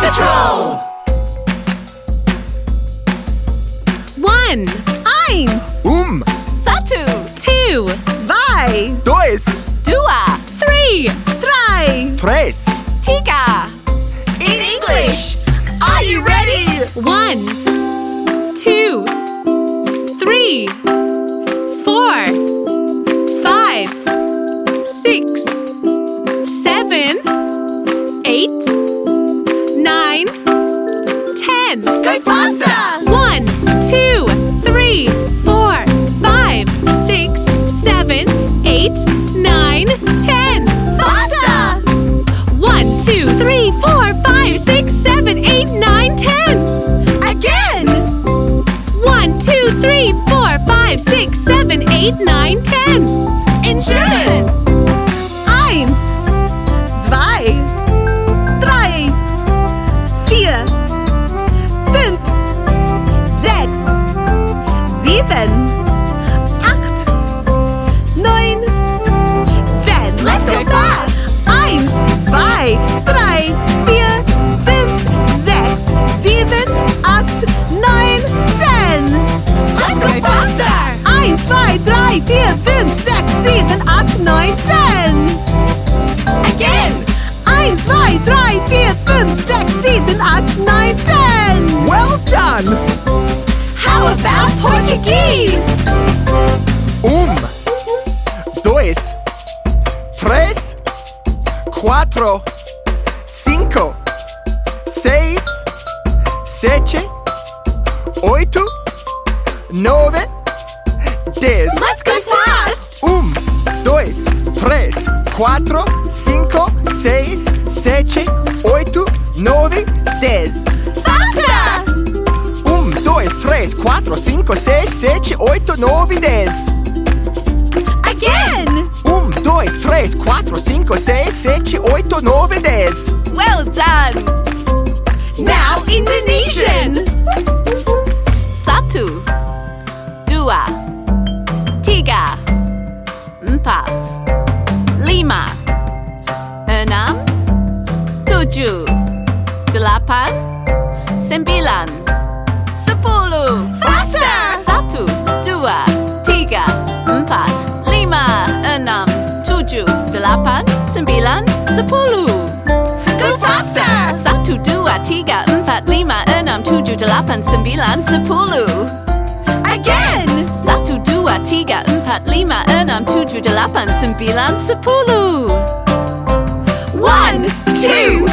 Patrol! One, Eins, Um, Satu! two, zwei, dois, Dua! three, drei. tres. Tiga! In English. Are you ready? one, two, three, four, five, five, six, seven, eight, nine, ten. In German. Eins, zwei, drei, vier, fünf, sechs, sieben, acht, neun, zehn. Let's go fast. Eins, zwei, drei, quatro, cinco, seis, sete, oito, nove, dez. Let's go fast! Um, dois, três, quatro, cinco, seis, sete, oito, nove, dez. Faster! Um, dois, três, quatro, cinco, seis, sete, oito, nove, dez. 5, 6, 7, 8, 9, 10. Well done! Now Indonesian! Satu, dua, tiga, empat, lima, enam, tujuh, delapan, sembilan, sepuluh. Sembilan, sepuluh. Go faster. Satu, dua, tiga, empat, lima, enam, tujuh, delapan, sembilan, sepuluh. Again. Satu, dua, tiga, empat, lima, enam, tujuh, delapan, sembilan, sepuluh. One, two,